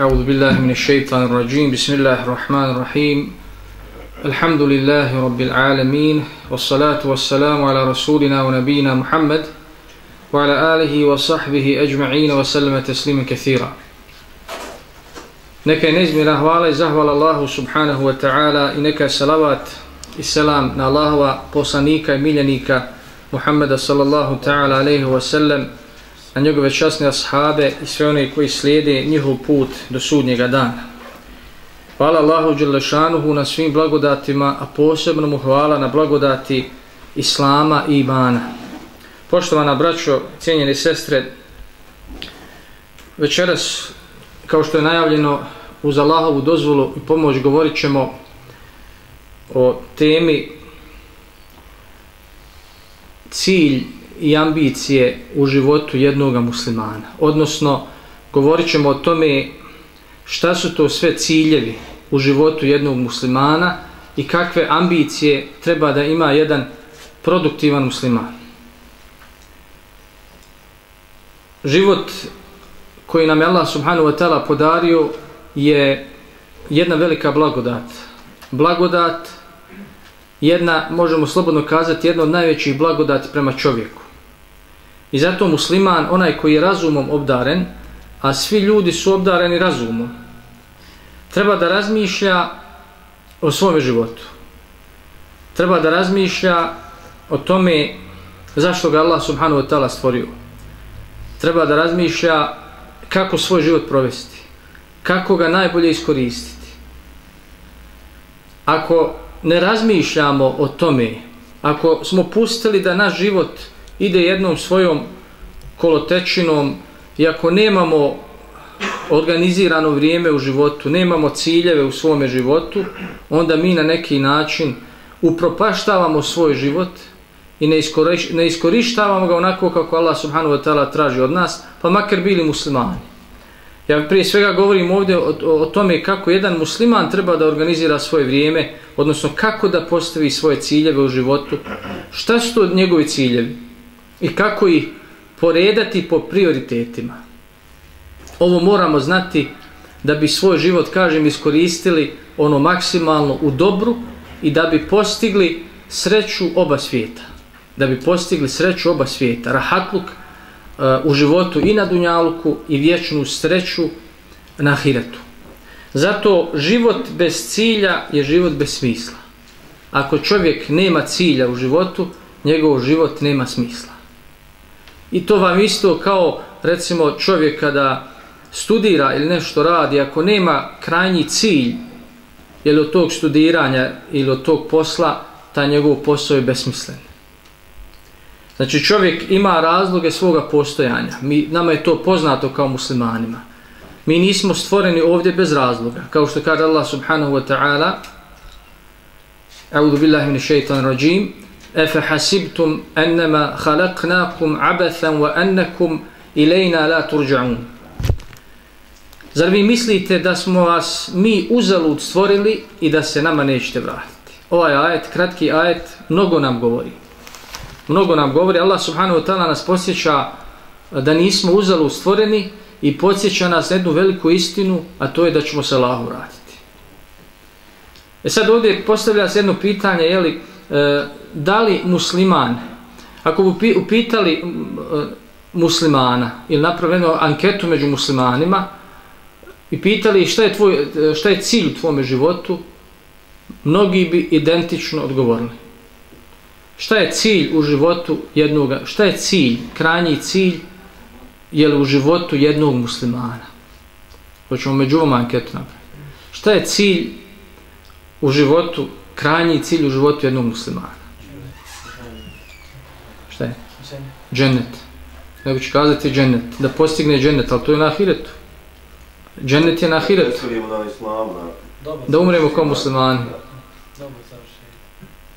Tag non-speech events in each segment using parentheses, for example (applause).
أعوذ بالله من الشيطان الرجيم. بسم الله الرحمن الرحيم. الحمد لله رب العالمين والصلاة والسلام على رسولنا ونبينا محمد وعلى آله وصحبه أجمعين وسلم تسليما كثيرا. نكا نزم الأهوال زهوال الله سبحانه وتعالى. إنك سلوات السلام على الله وقصانيك محمد صلى الله تعالى عليه وسلم. Na njegove časne ashabe i sve one koji slijede njihov put do sudnjega dana. Hvala Allahu Đelešanuhu na svim blagodatima, a posebno mu hvala na blagodati Islama i imana. Poštovana braćo, cijenjeni sestre, večeras, kao što je najavljeno, uz Allahovu dozvolu i pomoć govorit ćemo o temi cilj i ambicije u životu jednog muslimana. Odnosno, govorit ćemo o tome šta su to sve ciljevi u životu jednog muslimana i kakve ambicije treba da ima jedan produktivan musliman. Život koji nam je Allah subhanahu wa ta'ala podario je jedna velika blagodat. Blagodat, jedna, možemo slobodno kazati, jedna od najvećih blagodati prema čovjeku. I zato musliman, onaj koji je razumom obdaren, a svi ljudi su obdareni razumom, treba da razmišlja o svome životu. Treba da razmišlja o tome zašto ga Allah subhanahu wa ta'ala stvorio. Treba da razmišlja kako svoj život provesti. Kako ga najbolje iskoristiti. Ako ne razmišljamo o tome, ako smo pustili da naš život ide jednom svojom kolotečinom i ako nemamo organizirano vrijeme u životu, nemamo ciljeve u svome životu, onda mi na neki način upropaštavamo svoj život i ne, iskoriš, ne iskorištavamo ga onako kako Allah subhanahu wa ta'ala traži od nas, pa makar bili muslimani. Ja prije svega govorim ovdje o, o, o tome kako jedan musliman treba da organizira svoje vrijeme, odnosno kako da postavi svoje ciljeve u životu, šta su to njegovi ciljevi i kako ih poredati po prioritetima. Ovo moramo znati da bi svoj život, kažem, iskoristili ono maksimalno u dobru i da bi postigli sreću oba svijeta. Da bi postigli sreću oba svijeta. Rahatluk uh, u životu i na Dunjaluku i vječnu sreću na Hiretu. Zato život bez cilja je život bez smisla. Ako čovjek nema cilja u životu, njegov život nema smisla. I to vam isto kao recimo čovjek kada studira ili nešto radi, ako nema krajnji cilj ili od tog studiranja ili od tog posla, ta njegov posao je besmislen. Znači čovjek ima razloge svoga postojanja. Mi, nama je to poznato kao muslimanima. Mi nismo stvoreni ovdje bez razloga. Kao što kaže Allah subhanahu wa ta'ala A'udhu billahi min shaitan rajim أفحسبتم hasibtum خلقناكم khalaqnakum وأنكم wa لا ترجعون la Zar vi mislite da smo vas mi uzalud stvorili i da se nama nećete vratiti? Ovaj ajet, kratki ajet, mnogo nam govori. Mnogo nam govori. Allah subhanahu wa ta'ala nas posjeća da nismo uzalud stvoreni i podsjeća nas jednu veliku istinu, a to je da ćemo se Allahu vratiti. E sad ovdje postavlja se jedno pitanje, jeli, e, da li musliman, ako bi upitali e, muslimana ili napravljeno anketu među muslimanima, i pitali šta je, tvoj, šta je cilj u tvome životu, mnogi bi identično odgovorili. Šta je cilj u životu jednog, šta je cilj, krajnji cilj, je li u životu jednog muslimana? Hoćemo među ovom anketu napraviti. Šta je cilj u životu, krajnji cilj u životu jednog muslimana? Šta je? Džennet. Nego ću kazati džennet. Da postigne džennet, ali to je na ahiretu. Džennet je na ahiretu. Da umremo kao muslimani.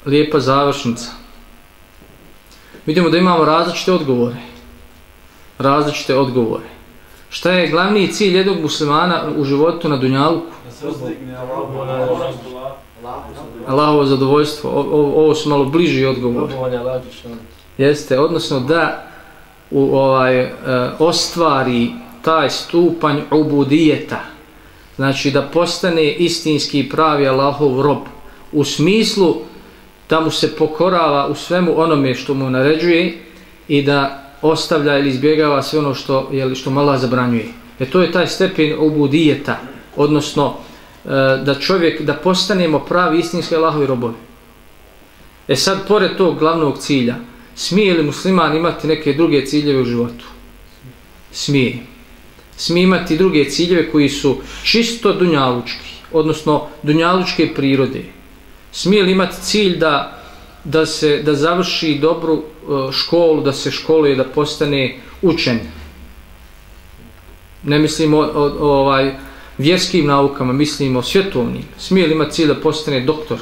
Lijepa završnica. Vidimo da imamo različite odgovore. Različite odgovore. Šta je glavni cilj jednog muslimana u životu na Dunjaluku? Allahovo zadovoljstvo. O, o, ovo su malo bliži odgovor. Jeste, odnosno da u, ovaj, e, ostvari taj stupanj ubudijeta, znači da postane istinski pravi Allahov rob u smislu da mu se pokorava u svemu onome što mu naređuje i da ostavlja ili izbjegava sve ono što, jeli, što mala zabranjuje. Jer to je taj stepen ubudijeta, odnosno e, da čovjek, da postanemo pravi istinski Allahovi robovi. E sad, pored tog glavnog cilja, smije li musliman imati neke druge ciljeve u životu? Smije. Smije imati druge ciljeve koji su čisto dunjalučki, odnosno dunjalučke prirode. Smije li imati cilj da, da se da završi dobru e, školu, da se školuje, da postane učen? Ne mislimo o, o, o ovaj, vjerskim naukama, mislimo o svjetovnim. Smije li imati cilj da postane doktor?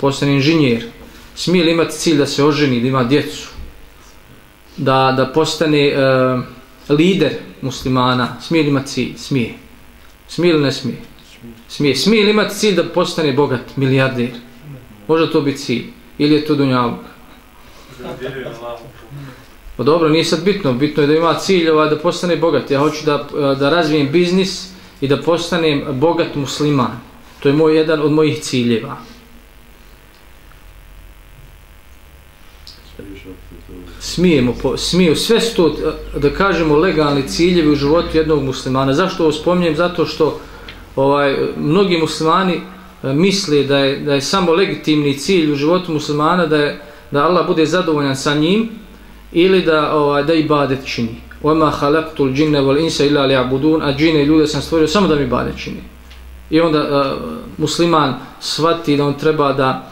Postane inženjer? Smije li imati cilj da se oženi, da ima djecu, da, da postane uh, lider muslimana, smije li imati cilj? Smije. Smije li ne smije? Smije. Smije li imati cilj da postane bogat, milijarder? Može to biti cilj? Ili je to dunjavog? Pa dobro, nije sad bitno. Bitno je da ima cilj ovaj, da postane bogat. Ja hoću da, e, da razvijem biznis i da postanem bogat musliman. To je moj jedan od mojih ciljeva. Smijemo, po, smiju, sve su to, eh, da kažemo, legalni ciljevi u životu jednog muslimana. Zašto ovo spominjem? Zato što ovaj, mnogi muslimani eh, misle da je, da je samo legitimni cilj u životu muslimana da, je, da Allah bude zadovoljan sa njim ili da, ovaj, da ibadet čini. Oma khalaqtul jinna wal insa illa liya'budun, a džine i ljude sam stvorio samo da mi ibadet čini. I onda uh, musliman shvati da on treba da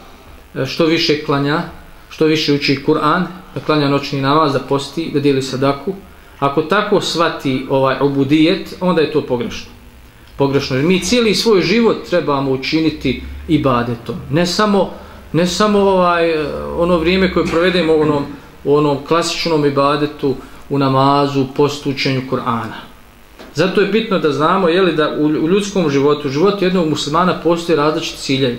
što više klanja, što više uči Kur'an, da klanja noćni namaz, da posti, da dijeli sadaku. Ako tako svati ovaj obudijet, onda je to pogrešno. Pogrešno. Jer mi cijeli svoj život trebamo učiniti ibadetom. Ne samo, ne samo ovaj, ono vrijeme koje provedemo u onom, u onom klasičnom ibadetu, u namazu, postu, učenju Kur'ana. Zato je bitno da znamo je li da u, u ljudskom životu, u životu jednog muslimana postoje različiti ciljevi.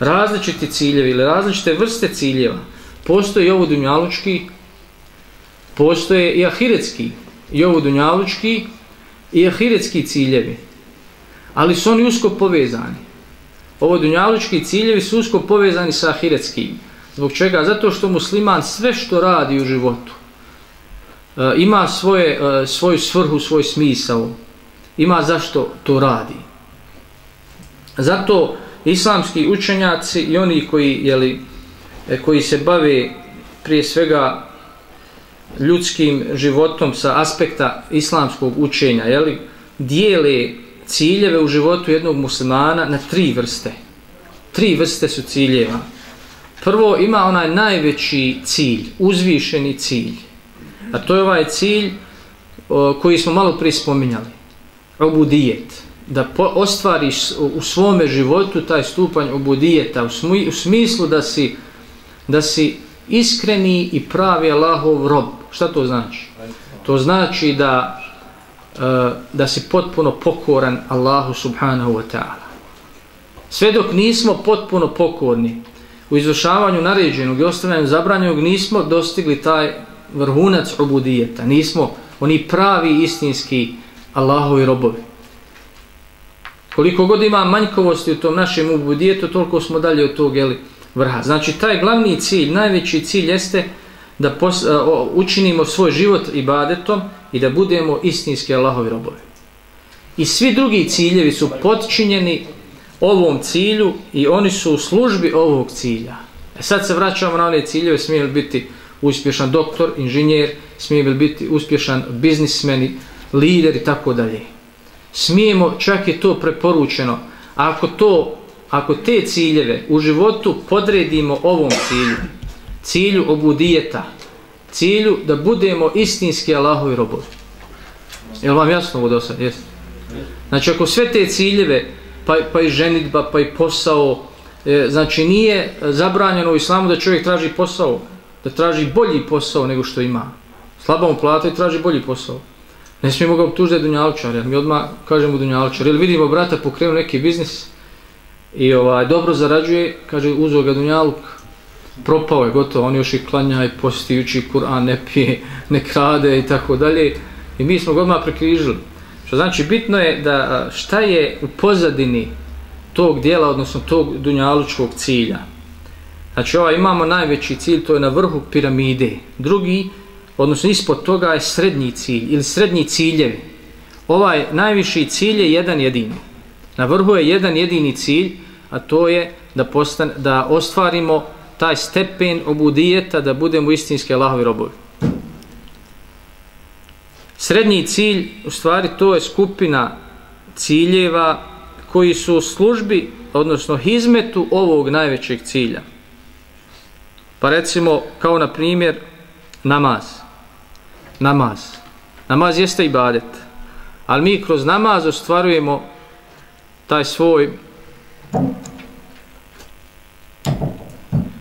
Različiti ciljevi ili različite vrste ciljeva postoje i ovo dunjalučki, postoje i ahiretski, i ovo dunjalučki, i ahiretski ciljevi. Ali su oni usko povezani. Ovo dunjalučki ciljevi su usko povezani sa ahiretskim. Zbog čega? Zato što musliman sve što radi u životu e, ima svoje, e, svoju svrhu, svoj smisao. Ima zašto to radi. Zato islamski učenjaci i oni koji jeli, E, koji se bave prije svega ljudskim životom sa aspekta islamskog učenja, jeli, dijele ciljeve u životu jednog muslimana na tri vrste. Tri vrste su ciljeva. Prvo ima onaj najveći cilj, uzvišeni cilj. A to je ovaj cilj o, koji smo malo prije spominjali. Obudijet. Da po, ostvariš u svome životu taj stupanj obudijeta u, u smislu da si da si iskreni i pravi Allahov rob. Šta to znači? To znači da e, da si potpuno pokoran Allahu subhanahu wa ta'ala. Sve dok nismo potpuno pokorni u izvršavanju naređenog i ostavljanju zabranjenog, nismo dostigli taj vrhunac obudijeta. Nismo oni pravi istinski Allahovi robovi. Koliko god ima manjkovosti u tom našem obudijetu, toliko smo dalje od tog, jeli, vrha. Znači, taj glavni cilj, najveći cilj jeste da pos, e, o, učinimo svoj život ibadetom i da budemo istinski Allahovi robovi. I svi drugi ciljevi su potčinjeni ovom cilju i oni su u službi ovog cilja. E sad se vraćamo na one ciljeve, smije li biti uspješan doktor, inženjer, smije li biti uspješan biznismen, lider i tako dalje. Smijemo, čak je to preporučeno, ako to ako te ciljeve u životu podredimo ovom cilju, cilju obudijeta, cilju da budemo istinski Allahovi robovi. Je li vam jasno ovo do sad? Jeste. Znači, ako sve te ciljeve, pa, pa i ženitba, pa i posao, e, znači nije zabranjeno u islamu da čovjek traži posao, da traži bolji posao nego što ima. Slaba mu plata i traži bolji posao. Ne smijemo ga obtužiti dunjalčar, mi odmah kažemo dunjalčar. Ili vidimo brata pokrenu neki biznis, i ovaj dobro zarađuje, kaže uzo ga dunjaluk, propao je gotovo, on još i klanja i posti, uči Kur'an, ne pije, ne krade i tako dalje. I mi smo ga odmah prekrižili. Što znači bitno je da šta je u pozadini tog dijela, odnosno tog dunjalučkog cilja. Znači ovaj imamo najveći cilj, to je na vrhu piramide. Drugi, odnosno ispod toga je srednji cilj ili srednji ciljevi. Ovaj najviši cilj je jedan jedini. Na vrhu je jedan jedini cilj, a to je da, postan, da ostvarimo taj stepen obudijeta da budemo istinski Allahovi robovi. Srednji cilj, u stvari, to je skupina ciljeva koji su u službi, odnosno hizmetu ovog najvećeg cilja. Pa recimo, kao na primjer, namaz. Namaz. Namaz jeste ibadet. Ali mi kroz namaz ostvarujemo taj svoj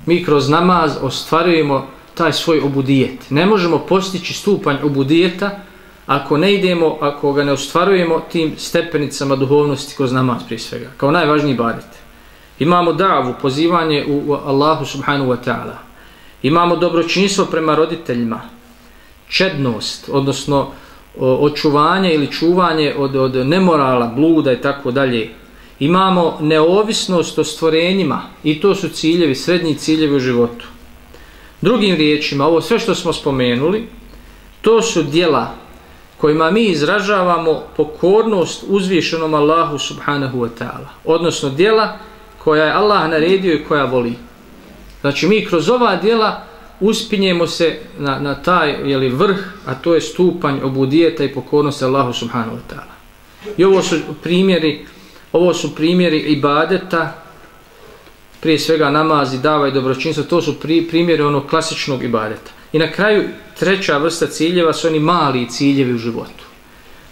mi kroz namaz ostvarujemo taj svoj obudijet. Ne možemo postići stupanj obudijeta ako ne idemo, ako ga ne ostvarujemo tim stepenicama duhovnosti kroz namaz prije svega. Kao najvažniji badet. Imamo davu, pozivanje u Allahu subhanahu wa ta'ala. Imamo dobročinstvo prema roditeljima. Čednost, odnosno očuvanje ili čuvanje od, od nemorala, bluda i tako dalje imamo neovisnost o stvorenjima i to su ciljevi, srednji ciljevi u životu. Drugim riječima, ovo sve što smo spomenuli, to su dijela kojima mi izražavamo pokornost uzvišenom Allahu subhanahu wa ta'ala. Odnosno dijela koja je Allah naredio i koja voli. Znači mi kroz ova dijela uspinjemo se na, na taj jeli, vrh, a to je stupanj obudijeta i pokornosti Allahu subhanahu wa ta'ala. I ovo su primjeri Ovo su primjeri ibadeta, prije svega namazi, davaj, dava i dobročinstvo, to su pri, primjeri onog klasičnog ibadeta. I na kraju treća vrsta ciljeva su oni mali ciljevi u životu.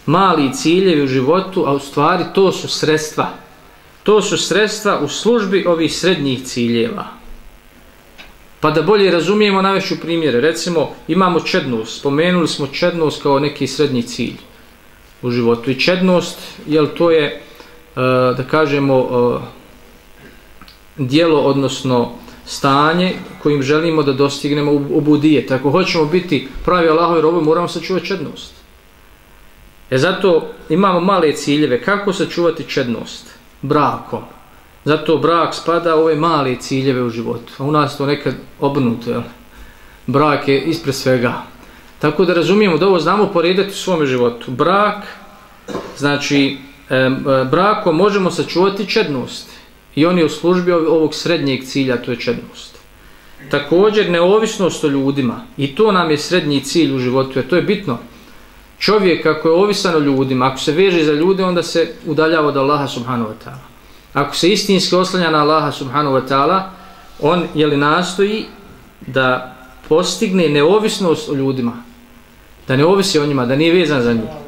Mali ciljevi u životu, a u stvari to su sredstva. To su sredstva u službi ovih srednjih ciljeva. Pa da bolje razumijemo najveću primjere. Recimo, imamo čednost. Spomenuli smo čednost kao neki srednji cilj u životu. I čednost, jel to je E, da kažemo e, dijelo odnosno stanje kojim želimo da dostignemo obudije. Tako hoćemo biti pravi Allahovi robovi, moramo sačuvati čednost. E zato imamo male ciljeve. Kako sačuvati čednost? Brakom. Zato brak spada u ove male ciljeve u životu. A u nas to nekad obrnuto, jel? Brak je ispred svega. Tako da razumijemo da ovo znamo poredati u svom životu. Brak, znači, E, brakom možemo sačuvati čednost i on je u službi ovog srednjeg cilja, to je čednost. Također neovisnost o ljudima i to nam je srednji cilj u životu, jer to je bitno. Čovjek ako je ovisan o ljudima, ako se veže za ljude, onda se udaljava od Allaha subhanahu wa ta'ala. Ako se istinski oslanja na Allaha subhanahu wa ta'ala, on je li nastoji da postigne neovisnost o ljudima, da ne ovisi o njima, da nije vezan za njih.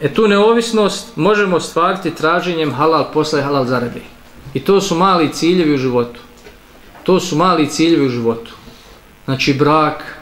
E tu neovisnost možemo stvariti traženjem halal posla i halal zarade. I to su mali ciljevi u životu. To su mali ciljevi u životu. Znači brak,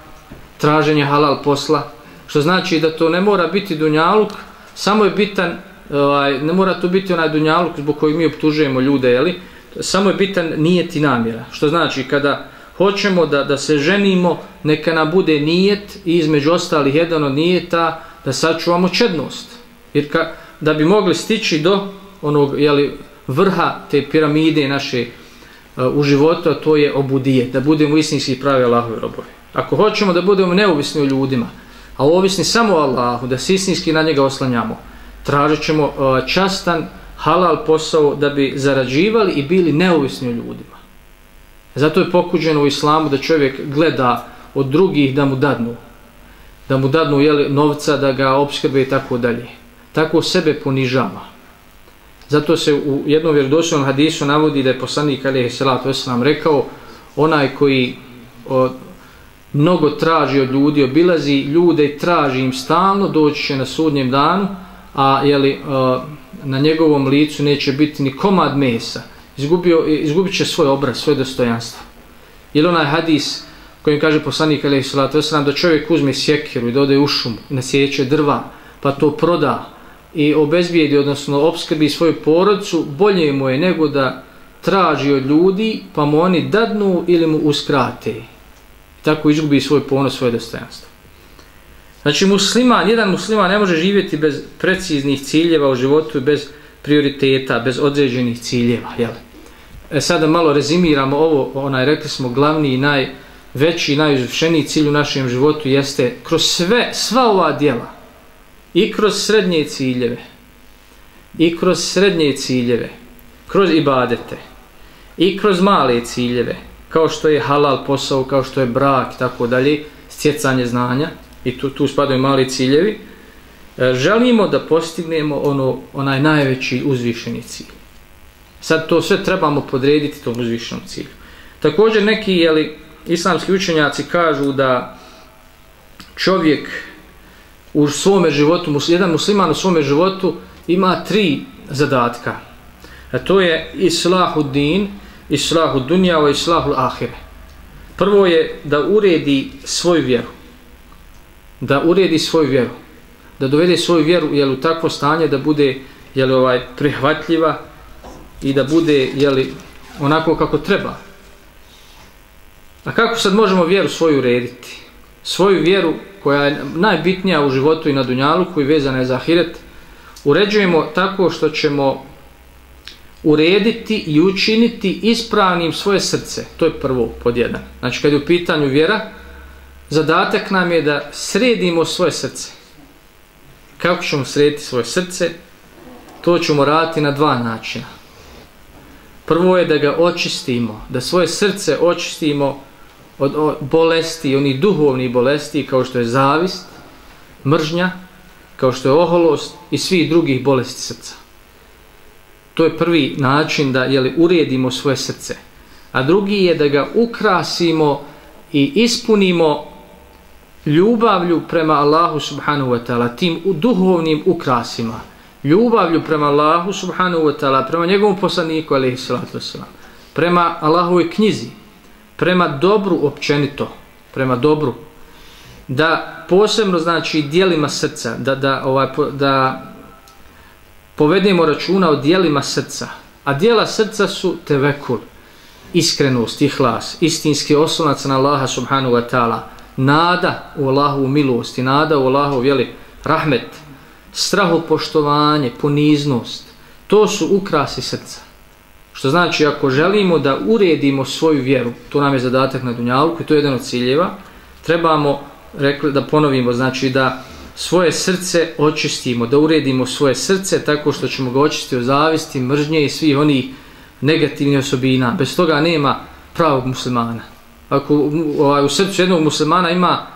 traženje halal posla, što znači da to ne mora biti dunjaluk, samo je bitan, ovaj, ne mora to biti onaj dunjaluk zbog koji mi optužujemo ljude, jeli? samo je bitan nijet i namjera. Što znači kada hoćemo da, da se ženimo, neka nam bude nijet i između ostalih jedan od nijeta da sačuvamo čednost. Jer ka, da bi mogli stići do onog jeli, vrha te piramide naše uh, u životu, to je obudije, da budemo istinski pravi Allahovi robovi. Ako hoćemo da budemo neovisni o ljudima, a ovisni samo o Allahu, da se istinski na njega oslanjamo, tražit ćemo uh, častan, halal posao da bi zarađivali i bili neovisni o ljudima. Zato je pokuđeno u islamu da čovjek gleda od drugih da mu dadnu. Da mu dadnu jeli, novca, da ga obskrbe i tako dalje tako sebe ponižava. Zato se u jednom vjerodostojnom hadisu navodi da je poslanik alejhi salatu vesselam rekao onaj koji o, mnogo traži od ljudi, obilazi ljude i traži im stalno, doći će na sudnjem danu, a jeli, o, na njegovom licu neće biti ni komad mesa. Izgubio, izgubit će svoj obraz, svoje dostojanstvo. Ili onaj hadis kojim kaže poslanik alejhi salatu vesselam da čovjek uzme sjekiru i dode u šum i nasjeće drva, pa to proda, i obezbijedi, odnosno obskrbi svoju porodcu, bolje mu je nego da traži od ljudi, pa mu oni dadnu ili mu uskrate. I tako izgubi svoj ponos, svoje dostojanstvo. Znači musliman, jedan musliman ne može živjeti bez preciznih ciljeva u životu, bez prioriteta, bez određenih ciljeva. Jel? E sada malo rezimiramo ovo, onaj, rekli smo, glavni i najveći i najuzvišeniji cilj u našem životu jeste kroz sve, sva ova dijela i kroz srednje ciljeve. I kroz srednje ciljeve, kroz ibadete. I kroz male ciljeve, kao što je halal posao, kao što je brak i tako dalje, stjecanje znanja, i tu, tu spadaju mali ciljevi, e, želimo da postignemo ono, onaj najveći uzvišeni cilj. Sad to sve trebamo podrediti tom uzvišenom cilju. Također neki jeli, islamski učenjaci kažu da čovjek u svome životu, jedan musliman u svome životu ima tri zadatka. A to je islahu din, islahu dunja i islahu ahire. Prvo je da uredi svoju vjeru da uredi svoju vjeru, da dovede svoju vjeru jel, u takvo stanje da bude jel, ovaj, prihvatljiva i da bude jel, onako kako treba. A kako sad možemo vjeru svoju urediti? Svoju vjeru koja je najbitnija u životu i na dunjalu i vezana je za ahiret, uređujemo tako što ćemo urediti i učiniti ispravnim svoje srce. To je prvo pod jedan. Znači kad je u pitanju vjera, zadatak nam je da sredimo svoje srce. Kako ćemo srediti svoje srce? To ćemo raditi na dva načina. Prvo je da ga očistimo, da svoje srce očistimo od bolesti, oni duhovni bolesti kao što je zavist, mržnja, kao što je oholost i svi drugih bolesti srca. To je prvi način da jeli, uredimo svoje srce. A drugi je da ga ukrasimo i ispunimo ljubavlju prema Allahu subhanahu wa ta'ala, tim duhovnim ukrasima, ljubavlju prema Allahu subhanahu wa ta'ala, prema njegovom poslaniku, alaihi salatu wasalam, prema Allahove knjizi, prema dobru općenito, prema dobru, da posebno znači dijelima srca, da, da, ovaj, da povedemo računa o dijelima srca, a dijela srca su tevekul, iskrenost, ihlas, istinski oslonac na Allaha subhanahu wa ta'ala, nada u Allahovu milosti, nada u Allahov vjeli, rahmet, strahopoštovanje, poniznost, to su ukrasi srca. Što znači, ako želimo da uredimo svoju vjeru, to nam je zadatak na Dunjalku i to je jedan od ciljeva, trebamo, rekli, da ponovimo, znači da svoje srce očistimo, da uredimo svoje srce tako što ćemo ga očistiti od zavisti, mržnje i svih onih negativnih osobina. Bez toga nema pravog muslimana ako ovaj, u srcu jednog muslimana ima,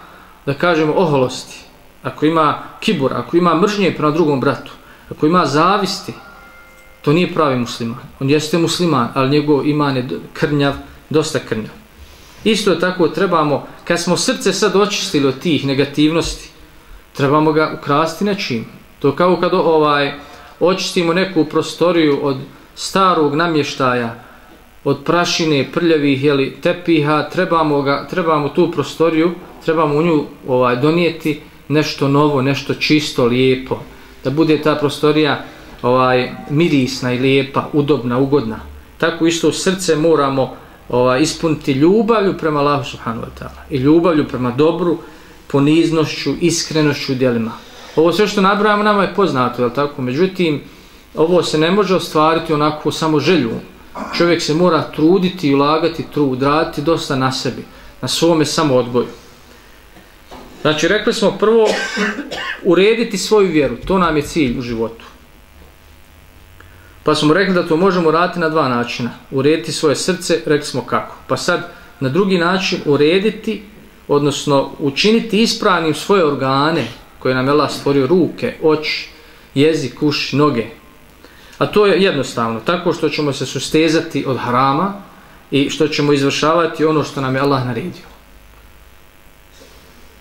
da kažemo, oholosti, ako ima kibura, ako ima mržnje prema drugom bratu, ako ima zavisti, to nije pravi musliman. On jeste musliman, ali njegov iman je krnjav, dosta krnjav. Isto tako trebamo, kad smo srce sad očistili od tih negativnosti, trebamo ga ukrasti nečim. To kao kad ovaj, očistimo neku prostoriju od starog namještaja, od prašine, prljavih jeli, tepiha, trebamo, ga, trebamo tu prostoriju, trebamo u nju ovaj, donijeti nešto novo, nešto čisto, lijepo. Da bude ta prostorija ovaj, mirisna i lijepa, udobna, ugodna. Tako isto srce moramo ovaj, ispuniti ljubavlju prema Allahu subhanahu wa ta'ala. I ljubavlju prema dobru, poniznošću, iskrenošću djelima. Ovo sve što nabrajamo nama je poznato, je tako? Međutim, ovo se ne može ostvariti onako samo želju čovjek se mora truditi i ulagati trud, raditi dosta na sebi, na svome samoodgoju. Znači, rekli smo prvo, urediti svoju vjeru, to nam je cilj u životu. Pa smo rekli da to možemo raditi na dva načina. Urediti svoje srce, rekli smo kako. Pa sad, na drugi način, urediti, odnosno učiniti ispravnim svoje organe, koje nam je Allah stvorio ruke, oči, jezik, uši, noge, A to je jednostavno, tako što ćemo se sustezati od harama i što ćemo izvršavati ono što nam je Allah naredio.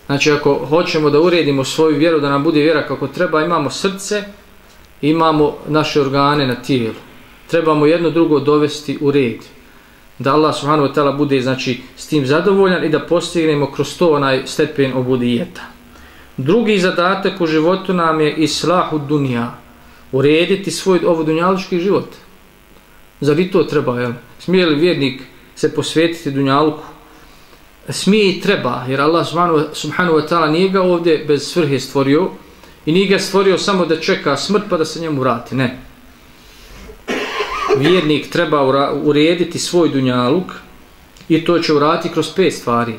Znači, ako hoćemo da uredimo svoju vjeru, da nam bude vjera kako treba, imamo srce, imamo naše organe na tijelu. Trebamo jedno drugo dovesti u red. Da Allah subhanahu wa ta'ala bude znači, s tim zadovoljan i da postignemo kroz to onaj stepen obudijeta. Drugi zadatak u životu nam je islahu dunja urediti svoj ovodunjalički život. Zar i to treba, jel? Smije li vjernik se posvetiti dunjalku smije i treba, jer Allah subhanahu wa ta'ala nije ga ovdje bez svrhe stvorio i nije ga stvorio samo da čeka smrt pa da se njemu vrati, ne. Vjernik treba urediti svoj dunjaluk i to će uraditi kroz pet stvari.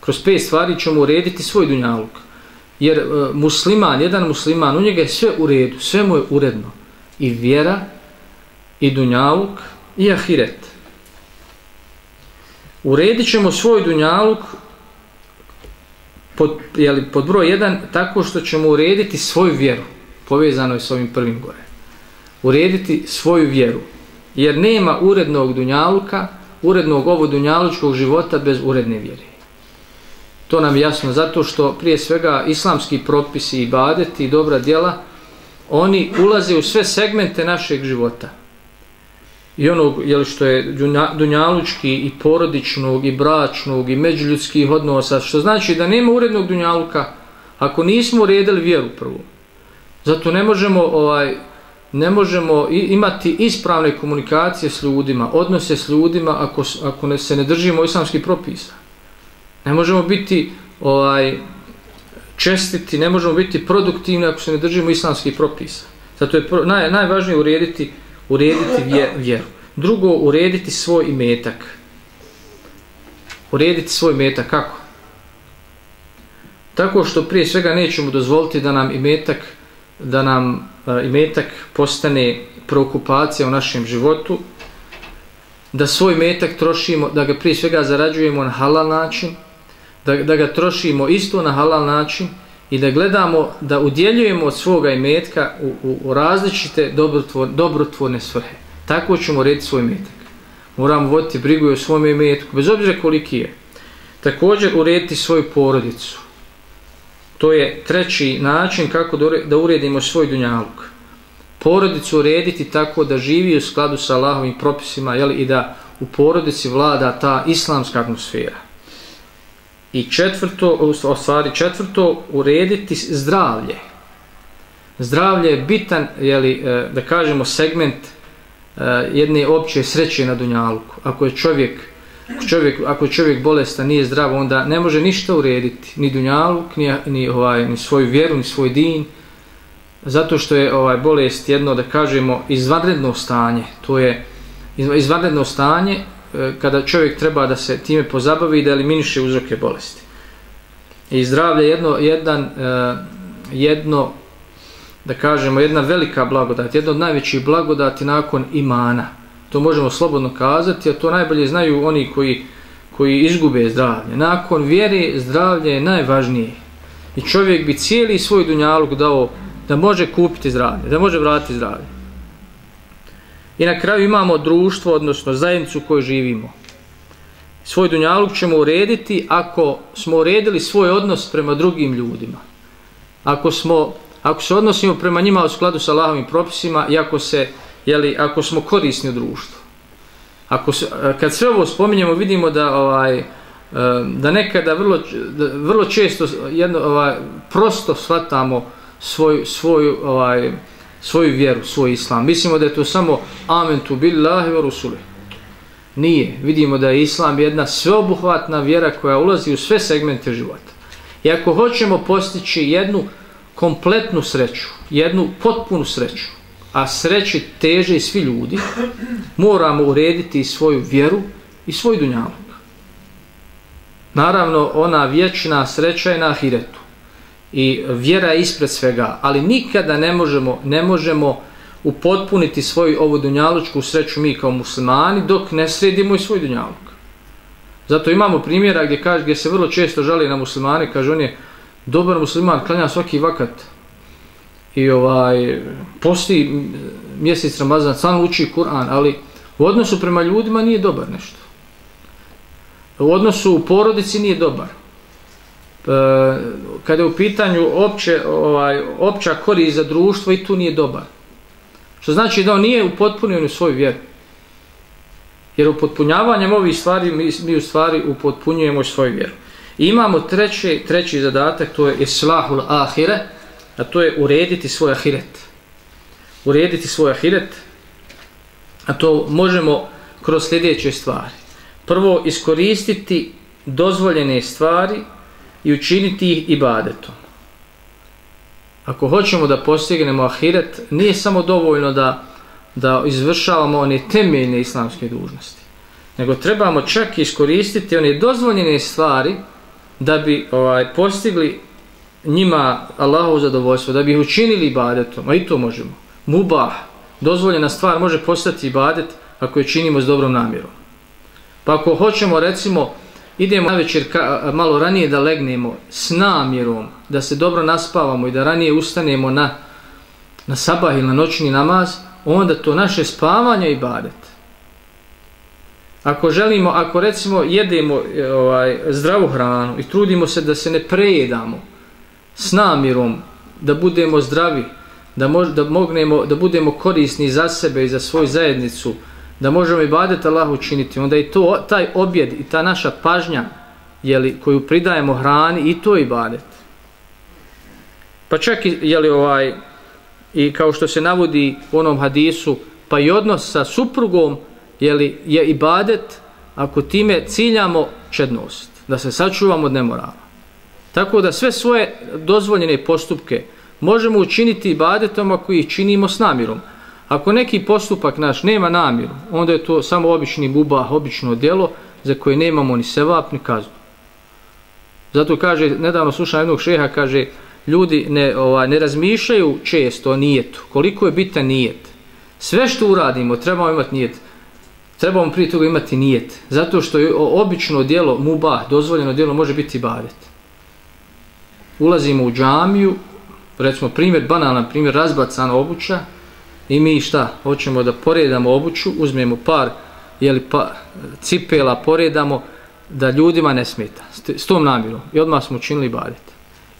Kroz pet stvari ćemo urediti svoj dunjaluk. Jer e, musliman, jedan musliman, u njega je sve u redu, sve mu je uredno. I vjera, i dunjaluk, i ahiret. Uredit ćemo svoj dunjaluk pod, jeli, pod broj 1 tako što ćemo urediti svoju vjeru. Povezano je s ovim prvim gore. Urediti svoju vjeru. Jer nema urednog dunjaluka, urednog ovo dunjalučkog života bez uredne vjere. To nam je jasno zato što prije svega islamski propisi i badeti i dobra djela oni ulaze u sve segmente našeg života i onog jel, što je dunjalučki i porodičnog i bračnog i međuljudskih odnosa, što znači da nema urednog dunjaluka ako nismo uredili vjeru prvu. Zato ne možemo ovaj ne možemo imati ispravne komunikacije s ljudima, odnose s ljudima ako, ako ne, se ne držimo islamskih propisa. Ne možemo biti ovaj čestiti, ne možemo biti produktivni ako se ne držimo islamskih propisa. Zato je naj, najvažnije urediti urediti vjeru. Drugo, urediti svoj imetak. Urediti svoj imetak kako? Tako što prije svega nećemo dozvoliti da nam imetak da nam e, imetak postane preokupacija u našem životu, da svoj imetak trošimo, da ga prije svega zarađujemo na halal način, da, da ga trošimo isto na halal način i da gledamo da udjeljujemo od svoga imetka u, u, u različite dobrotvor, dobrotvorne svrhe. Tako ćemo rediti svoj imetak. Moramo voditi brigu o svom imetku, bez obzira koliki je. Također urediti svoju porodicu. To je treći način kako da uredimo svoj dunjaluk. Porodicu urediti tako da živi u skladu sa Allahovim propisima jeli, i da u porodici vlada ta islamska atmosfera. I četvrto, u stvari četvrto, urediti zdravlje. Zdravlje je bitan, jeli, e, da kažemo, segment e, jedne opće sreće na Dunjaluku. Ako je čovjek, čovjek, ako je čovjek bolestan, nije zdrav, onda ne može ništa urediti. Ni Dunjaluk, ni, ni, ovaj, ni svoju vjeru, ni svoj din. Zato što je ovaj bolest jedno, da kažemo, izvanredno stanje. To je izvanredno stanje E, kada čovjek treba da se time pozabavi i da eliminiše uzroke bolesti. I zdravlje jedno, jedan, e, jedno, da kažemo, jedna velika blagodat, jedno od najvećih blagodati nakon imana. To možemo slobodno kazati, a to najbolje znaju oni koji, koji izgube zdravlje. Nakon vjere zdravlje je najvažnije. I čovjek bi cijeli svoj dunjalog dao da može kupiti zdravlje, da može vratiti zdravlje. I na kraju imamo društvo, odnosno zajednicu u kojoj živimo. Svoj dunjaluk ćemo urediti ako smo uredili svoj odnos prema drugim ljudima. Ako, smo, ako se odnosimo prema njima u skladu sa Allahovim propisima i ako, se, jeli, ako smo korisni u društvu. Ako se, kad sve ovo spominjemo vidimo da ovaj da nekada vrlo, da vrlo često jedno, ovaj, prosto shvatamo svoj, svoju ovaj, svoju vjeru, svoj islam. Mislimo da je to samo amen tu billahi wa rusuli. Nije. Vidimo da je islam jedna sveobuhvatna vjera koja ulazi u sve segmente života. I ako hoćemo postići jednu kompletnu sreću, jednu potpunu sreću, a sreći teže i svi ljudi, moramo urediti svoju vjeru i svoj dunjalog. Naravno, ona vječna sreća je na ahiretu i vjera je ispred svega, ali nikada ne možemo, ne možemo upotpuniti svoju ovu dunjalučku sreću mi kao muslimani dok ne sredimo i svoj dunjaluk. Zato imamo primjera gdje kaže gdje se vrlo često žali na muslimane, kaže on je dobar musliman, klanja svaki vakat i ovaj posti mjesec Ramazan, sam uči Kur'an, ali u odnosu prema ljudima nije dobar nešto. U odnosu u porodici nije dobar. E, kada je u pitanju opće, ovaj, opća korist za društvo i tu nije dobar. Što znači da on nije upotpunio svoju vjeru. Jer upotpunjavanjem ovih stvari mi, mi u stvari upotpunjujemo svoju vjeru. I imamo treći, treći zadatak, to je islahul ahire, a to je urediti svoj ahiret. Urediti svoj ahiret, a to možemo kroz sljedeće stvari. Prvo, iskoristiti dozvoljene stvari i učiniti ih ibadetom. Ako hoćemo da postignemo ahiret, nije samo dovoljno da, da izvršavamo one temeljne islamske dužnosti, nego trebamo čak iskoristiti one dozvoljene stvari da bi ovaj postigli njima Allahovo zadovoljstvo, da bi ih učinili ibadetom, a i to možemo. Mubah, dozvoljena stvar može postati ibadet ako je činimo s dobrom namjerom. Pa ako hoćemo recimo idemo na večer ka, malo ranije da legnemo s namjerom da se dobro naspavamo i da ranije ustanemo na, na sabah ili na noćni namaz, onda to naše spavanje i badet. Ako želimo, ako recimo jedemo e, ovaj, zdravu hranu i trudimo se da se ne prejedamo s namjerom da budemo zdravi, da, mož, da, mognemo, da budemo korisni za sebe i za svoju zajednicu, da možemo ibadet Allahu učiniti, onda i to, taj objed i ta naša pažnja jeli, koju pridajemo hrani i to ibadet. Pa čak i, jeli, ovaj, i kao što se navodi u onom hadisu, pa i odnos sa suprugom jeli, je ibadet ako time ciljamo čednost, da se sačuvamo od nemorala. Tako da sve svoje dozvoljene postupke možemo učiniti ibadetom ako ih činimo s namirom. Ako neki postupak naš nema namjeru, onda je to samo obični bubah, obično djelo za koje nemamo ni sevap ni kaznu. Zato kaže, nedavno slušam jednog šeha, kaže, ljudi ne, ovaj, ne razmišljaju često o nijetu, koliko je bitan nijet. Sve što uradimo, trebamo imati nijet. Trebamo prije toga imati nijet. Zato što je obično djelo, mubah, dozvoljeno djelo, može biti badet. Ulazimo u džamiju, recimo primjer, banalan primjer, razbacana obuća, i mi šta, hoćemo da poredamo obuću, uzmemo par jeli, pa, cipela, poredamo, da ljudima ne smeta, s tom namjerom. I odmah smo učinili badet.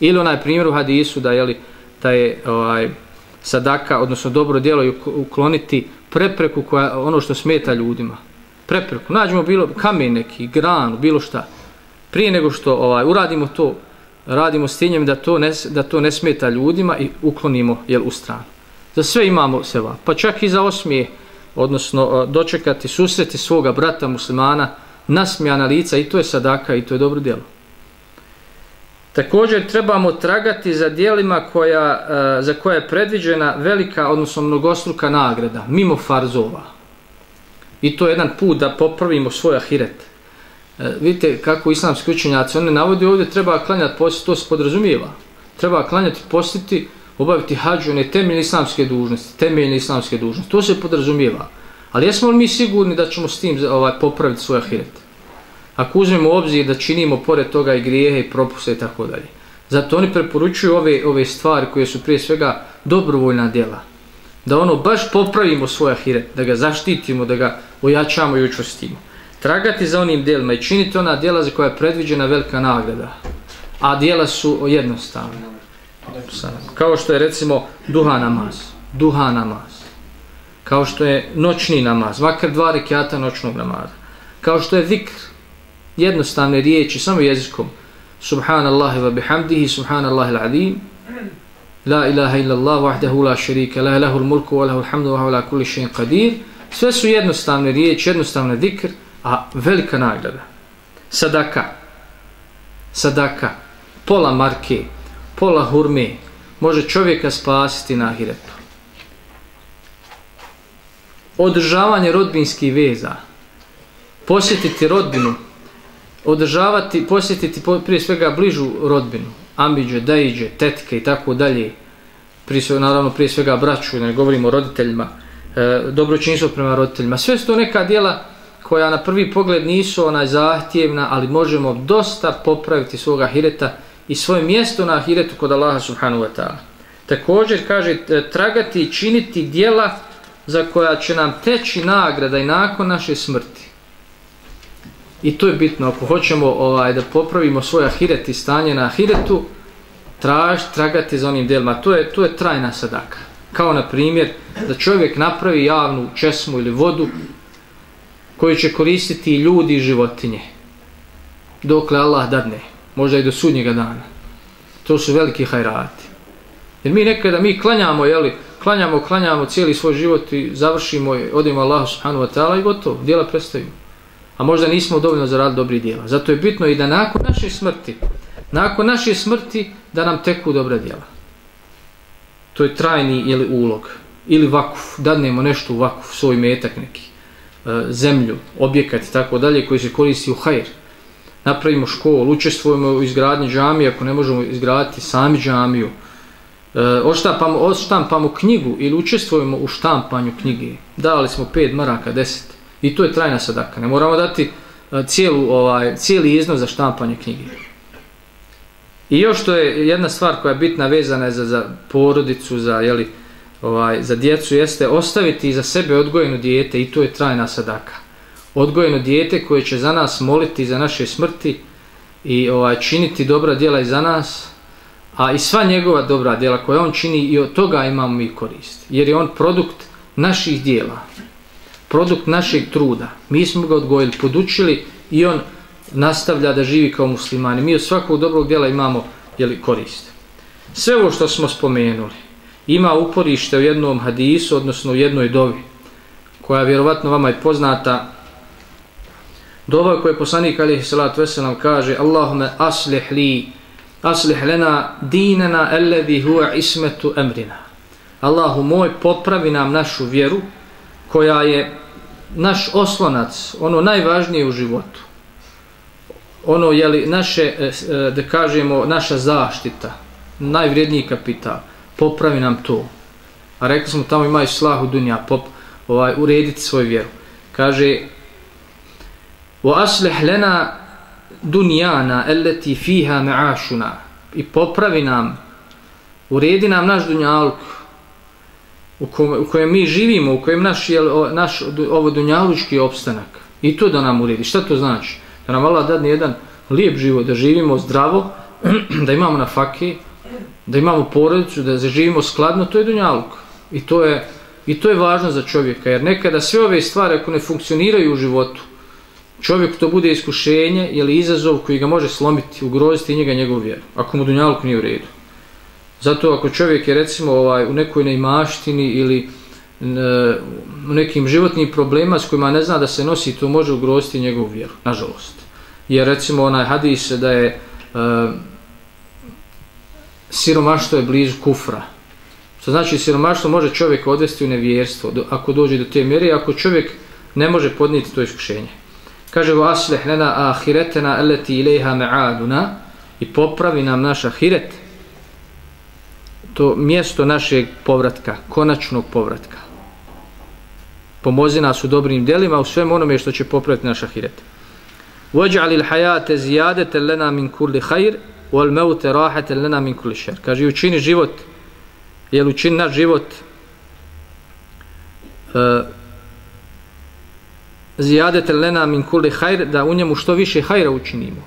Ili onaj primjer u hadisu da, jeli, da je ovaj, sadaka, odnosno dobro djelo i ukloniti prepreku koja ono što smeta ljudima. Prepreku. Nađemo bilo kamen neki, granu, bilo šta. Prije nego što ovaj uradimo to, radimo s tinjem da to ne, da to ne smeta ljudima i uklonimo jel, u stranu. Za sve imamo seva. Pa čak i za osmije, odnosno dočekati, susreti svoga brata muslimana, nasmijana lica i to je sadaka i to je dobro djelo. Također trebamo tragati za dijelima koja, za koja je predviđena velika, odnosno mnogostruka nagrada, mimo farzova. I to je jedan put da popravimo svoj ahiret. E, vidite kako islamski učenjaci, oni ne navodi ovdje, treba klanjati posti, to se podrazumijeva. Treba klanjati postiti, obaviti hađu, one temeljne islamske dužnosti, temeljne islamske dužnosti, to se podrazumijeva. Ali jesmo li mi sigurni da ćemo s tim ovaj, popraviti svoj ahiret? Ako uzmemo obzir da činimo pored toga i grijehe i propuste i tako dalje. Zato oni preporučuju ove, ove stvari koje su prije svega dobrovoljna djela. Da ono baš popravimo svoj ahiret, da ga zaštitimo, da ga ojačamo i učvrstimo. Tragati za onim djelima i činiti ona djela za koja je predviđena velika nagrada. A djela su jednostavne. Kao što je recimo duha namaz. Duha namaz. Kao što je noćni namaz. makar dva rekiata noćnog namaza. Kao što je zikr. Jednostavne riječi, samo jezikom. Subhanallahi wa bihamdihi, subhanallahi l'adim. La ilaha illallah, vahdehu la šarika, la ilahu mulku, wa lahu l-hamdu, wa la kulli še'in qadir. Sve su jednostavne riječi, jednostavne zikr, a velika nagrada. Sadaka. Sadaka. Pola marke pola hurme može čovjeka spasiti na ahiretu. Održavanje rodbinskih veza, posjetiti rodbinu, održavati, posjetiti prije svega bližu rodbinu, ambiđe, dajiđe, tetke i tako dalje, prije svega, naravno prije svega braću, ne govorimo o roditeljima, e, dobročinstvo prema roditeljima, sve su to neka dijela koja na prvi pogled nisu onaj zahtjevna, ali možemo dosta popraviti svoga hireta, i svoje mjesto na ahiretu kod Allaha subhanahu wa ta'ala. Također kaže e, tragati i činiti dijela za koja će nam teći nagrada i nakon naše smrti. I to je bitno, ako hoćemo ovaj, da popravimo svoj ahiret i stanje na ahiretu, traž, tragati za onim dijelima. To je, to je trajna sadaka. Kao na primjer da čovjek napravi javnu česmu ili vodu koju će koristiti ljudi i životinje. Dokle Allah dadne možda i do sudnjega dana. To su veliki hajrati. Jer mi nekada mi klanjamo, jeli, klanjamo, klanjamo cijeli svoj život i završimo, odimo Allahu subhanahu wa ta'ala i gotovo, dijela prestaju. a možda nismo dovoljno zaradili dobri djela. Zato je bitno i da nakon naše smrti, nakon naše smrti, da nam teku dobra djela. To je trajni ili ulog, ili vakuf, dadnemo nešto u vakuf, svoj metak neki, e, zemlju, objekat i tako dalje, koji se koristi u hajr. Napravimo školu, učestvujemo u izgradnji džamije, ako ne možemo izgraditi sami džamiju, e, oštampamo, oštampamo knjigu ili učestvujemo u štampanju knjige. Dali smo 5 maraka, deset. I to je trajna sadaka. Ne moramo dati e, cijelu, ovaj, cijeli iznos za štampanje knjige. I još to je jedna stvar koja je bitna vezana je za, za porodicu, za, jeli, ovaj, za djecu, jeste ostaviti za sebe odgojeno dijete i to je trajna sadaka. Odgojeno dijete koje će za nas moliti za naše smrti i ovaj, činiti dobra djela i za nas, a i sva njegova dobra djela koja on čini i od toga imamo mi korist. Jer je on produkt naših djela, produkt našeg truda. Mi smo ga odgojili, podučili i on nastavlja da živi kao muslimani. Mi od svakog dobrog djela imamo jeli, korist. Sve ovo što smo spomenuli ima uporište u jednom hadisu, odnosno u jednoj dovi, koja vjerovatno vama je poznata. Dova koja poslanik alaihi salatu veselam kaže Allahume aslih li aslih lena dinena alladhi huwa ismetu emrina. Allahu moj popravi nam našu vjeru koja je naš oslonac, ono najvažnije u životu. Ono je li naše, e, e, da kažemo, naša zaštita, najvrijedniji kapital, popravi nam to. A rekli smo, tamo imaju slahu dunja, pop, ovaj, urediti svoju vjeru. Kaže, wa aslih دنيانا التي فيها fiha i popravi nam, uredi nam naš dunjaluk, u kojem, u kojem mi živimo, u kojem naš, jel, naš ovo dunjalučki opstanak. I to da nam uredi. Šta to znači? Da nam Allah dadne jedan lijep život, da živimo zdravo, (clears throat) da imamo na fake, da imamo porodicu, da živimo skladno, to je dunjaluk. I to je, I to je važno za čovjeka, jer nekada sve ove stvari, ako ne funkcioniraju u životu, čovjek to bude iskušenje ili izazov koji ga može slomiti, ugroziti njega njegovu vjeru, ako mu dunjaluk nije u redu. Zato ako čovjek je recimo ovaj u nekoj neimaštini ili ne, u nekim životnim problema s kojima ne zna da se nosi, to može ugroziti njegovu vjeru, nažalost. Jer recimo onaj hadis da je e, siromaštvo je blizu kufra. Što znači siromaštvo može čovjek odvesti u nevjerstvo do, ako dođe do te mjere, ako čovjek ne može podnijeti to iskušenje. Kaže go aslih lana ahiretena eleti ilaiha ma'aduna i popravi nam naš ahiret to mjesto našeg povratka, konačnog povratka. Pomozi nas u dobrim delima, u svem onome što će popraviti naš ahiret. Vođali al-hayata ziyadatan lana min kulli khair wal maute rahatan lana min kulli shar. Kaže, učini život, jel učini naš život uh, zijadete lena min kulli hajr, da u njemu što više hajra učinimo.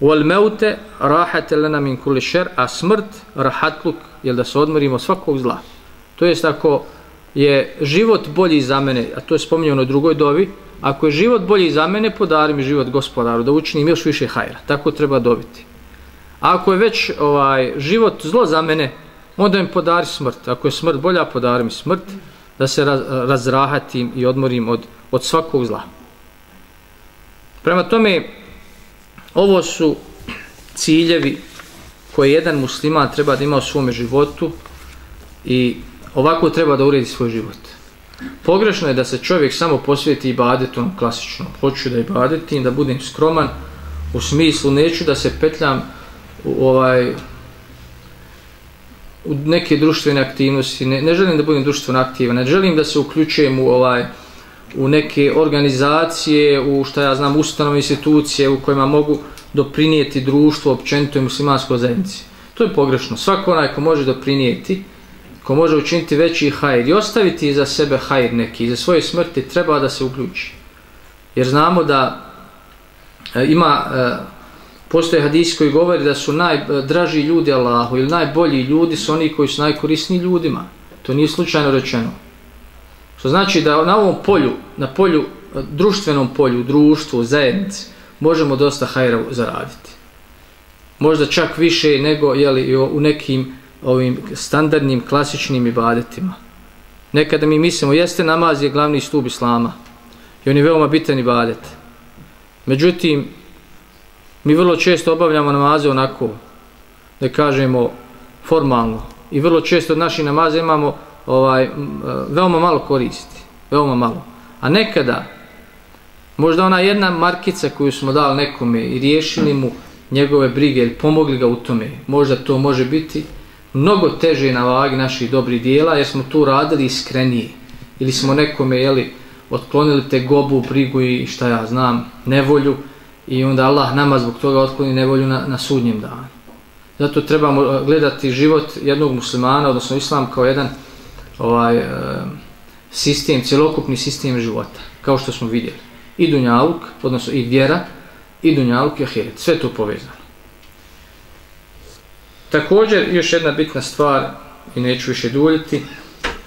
Wal meute rahate lena min kulli šer, a smrt, rahatluk, jel da se odmorimo svakog zla. To jest ako je život bolji za mene, a to je spominjeno u drugoj dovi, ako je život bolji za mene, podari mi život gospodaru, da učinim još više hajra. Tako treba dobiti. A ako je već ovaj život zlo za mene, onda mi podari smrt. Ako je smrt bolja, podari mi smrt, da se raz, razrahatim i odmorim od, od svakog zla. Prema tome, ovo su ciljevi koje jedan musliman treba da ima u svome životu i ovako treba da uredi svoj život. Pogrešno je da se čovjek samo posvijeti ibadetom klasičnom. Hoću da ibadetim, da budem skroman, u smislu neću da se petljam u, ovaj, u neke društvene aktivnosti, ne, ne želim da budem društveno aktivan, ne želim da se uključujem u ovaj u neke organizacije, u šta ja znam, ustanove institucije u kojima mogu doprinijeti društvo općenito i muslimansko zajednici. To je pogrešno. Svako onaj ko može doprinijeti, ko može učiniti veći hajr i ostaviti za sebe hajr neki, za svoje smrti, treba da se uključi. Jer znamo da e, ima, e, postoje hadis koji govori da su najdraži e, ljudi Allahu ili najbolji ljudi su oni koji su najkorisni ljudima. To nije slučajno rečeno. Što znači da na ovom polju, na polju, društvenom polju, društvu, zajednici, možemo dosta hajra zaraditi. Možda čak više nego jeli, u nekim ovim standardnim, klasičnim ibadetima. Nekada mi mislimo, jeste namaz je glavni stup islama. i on je veoma bitan ibadet. Međutim, mi vrlo često obavljamo namaze onako, da kažemo, formalno. I vrlo često od naših namaza imamo ovaj, e, veoma malo koristi. Veoma malo. A nekada, možda ona jedna markica koju smo dali nekome i riješili mu njegove brige ili pomogli ga u tome, možda to može biti mnogo teže na vagi naših dobrih dijela jer smo tu radili iskrenije. Ili smo nekome, jeli, otklonili te gobu, brigu i šta ja znam, nevolju i onda Allah nama zbog toga otkloni nevolju na, na sudnjem danu. Zato trebamo e, gledati život jednog muslimana, odnosno islam kao jedan ovaj eh, sistem, cjelokupni sistem života, kao što smo vidjeli. I dunjaluk, odnosno i vjera, i dunjaluk i ahiret. Sve to povezano. Također, još jedna bitna stvar, i neću više duljiti,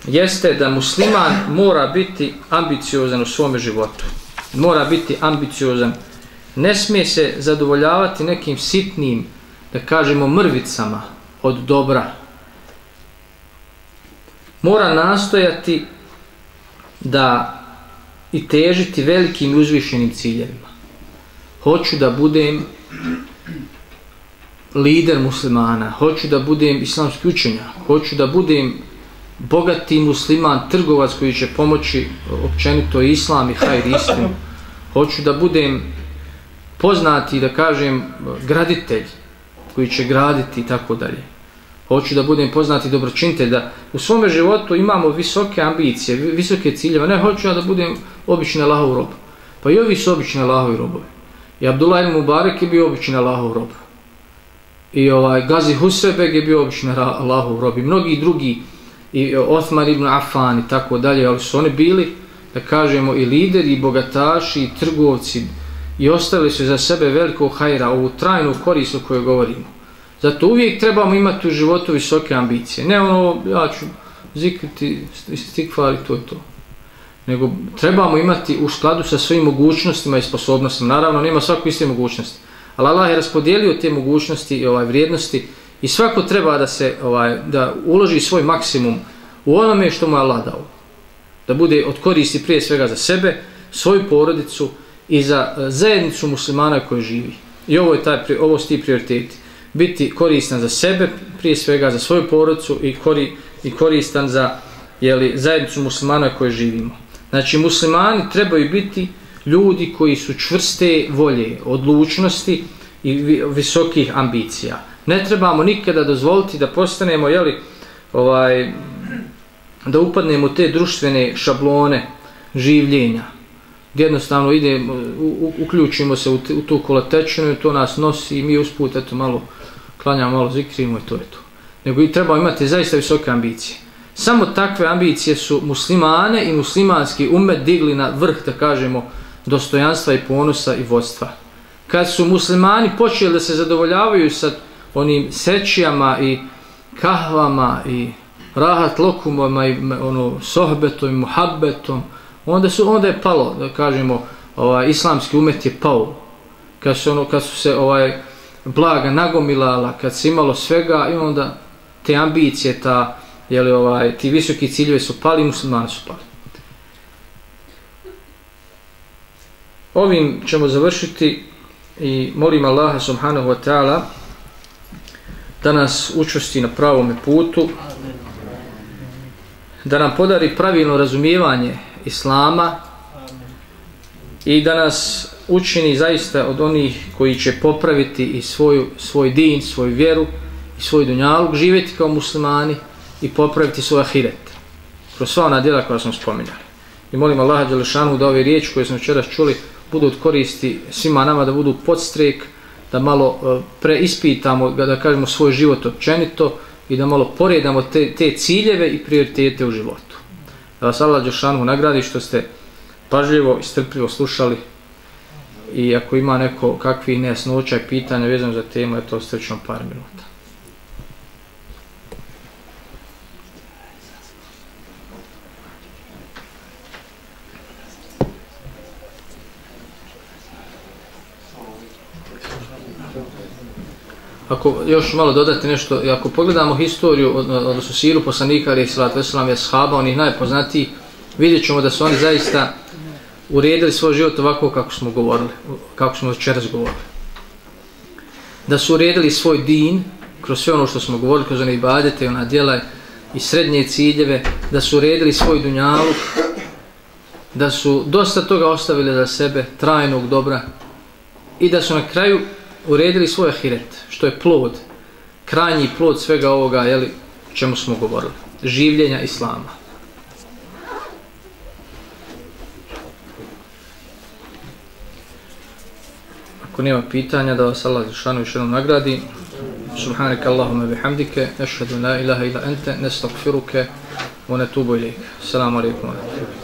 jeste da musliman mora biti ambiciozan u svome životu. Mora biti ambiciozan. Ne smije se zadovoljavati nekim sitnim, da kažemo, mrvicama od dobra. Mora nastojati da i težiti velikim i uzvišenim ciljevima. Hoću da budem lider muslimana, hoću da budem islamski učenja, hoću da budem bogati musliman, trgovac koji će pomoći općenito islam i hajr istinu. Hoću da budem poznati, da kažem, graditelj koji će graditi i tako dalje. Hoću da budem poznati dobročinitelj, da u svome životu imamo visoke ambicije, visoke ciljeve. Ne, hoću ja da budem obični Allahov rob. Pa i ovi su obični Allahovi robovi. I Abdullah ibn Mubarak je bio obični Allahov rob. I ovaj, Gazi Husebeg je bio obični Allahov rob. I mnogi drugi i Osman ibn Affan i tako dalje, ali su oni bili, da kažemo, i lideri, i bogataši, i trgovci, i ostavili su za sebe veliko hajra, ovu trajnu korist o kojoj govorimo. Zato uvijek trebamo imati u životu visoke ambicije. Ne ono, ja ću zikriti, stikvali, to je to. Nego trebamo imati u skladu sa svojim mogućnostima i sposobnostima. Naravno, nema svako iste mogućnosti. Ali Allah je raspodijelio te mogućnosti i ovaj vrijednosti I svako treba da se ovaj da uloži svoj maksimum u onome što mu je Allah dao. Da bude od koristi prije svega za sebe, svoju porodicu i za eh, zajednicu muslimana koji živi. I ovo je taj ovo su ti prioriteti. Biti koristan za sebe, prije svega za svoju porodicu i kori, i koristan za je li zajednicu muslimana koje živimo. Znači muslimani trebaju biti ljudi koji su čvrste volje, odlučnosti i visokih ambicija ne trebamo nikada dozvoliti da postanemo jeli, ovaj, da upadnemo te društvene šablone življenja jednostavno ide uključimo se u, u tu kolotečinu i to nas nosi i mi usput eto malo klanjamo malo zikrimo i to je to nego i treba imati zaista visoke ambicije. Samo takve ambicije su muslimane i muslimanski umet digli na vrh da kažemo dostojanstva i ponosa i vodstva. Kad su muslimani počeli da se zadovoljavaju sa onim sećijama i kahvama i rahat lokumama i ono sohbetom i muhabbetom onda su onda je palo da kažemo ovaj islamski umet je pao. Kad su ono kad su se ovaj blaga nagomilala kad se imalo svega i onda te ambicije ta jeli, ovaj ti visoki ciljevi su pali muslimani su pali. Ovim ćemo završiti i molim Allaha subhanahu wa ta'ala da nas učvrsti na pravom putu, da nam podari pravilno razumijevanje Islama i da nas učini zaista od onih koji će popraviti i svoju, svoj din, svoju vjeru i svoj dunjalog, živjeti kao muslimani i popraviti svoj ahiret. Kroz sva ona djela koja smo spominjali. I molim Allaha Đelešanu da ove riječi koje smo včeras čuli budu od koristi svima nama da budu podstrek da malo e, preispitamo, da kažemo svoj život općenito i da malo poredamo te, te ciljeve i prioritete u životu. Da vas Allah Đelešanu nagradi što ste pažljivo i strpljivo slušali i ako ima neko kakvi nejasnoća i pitanja vezano za temu, je to strećno par minuta. ako još malo dodati nešto, ako pogledamo historiju, odnosno siru poslanika, ali i salatu veselam je shaba, onih najpoznatiji, vidjet ćemo da su oni zaista uredili svoj život ovako kako smo govorili, kako smo večeras govorili. Da su uredili svoj din, kroz sve ono što smo govorili, kroz one ibadete, ona djela i srednje ciljeve, da su uredili svoj dunjalu, da su dosta toga ostavili za sebe, trajnog dobra, i da su na kraju uredili svoj ahiret, što je plod, krajnji plod svega ovoga, jeli, čemu smo govorili, življenja Islama. Ako nema pitanja, da vas Allah zašanu još jednom nagradi. Subhanaka Allahumma bihamdike, ešhedu la ilaha ila ente, nestakfiruke, wa netubu ilik. Assalamu alaikum wa rahmatullahi.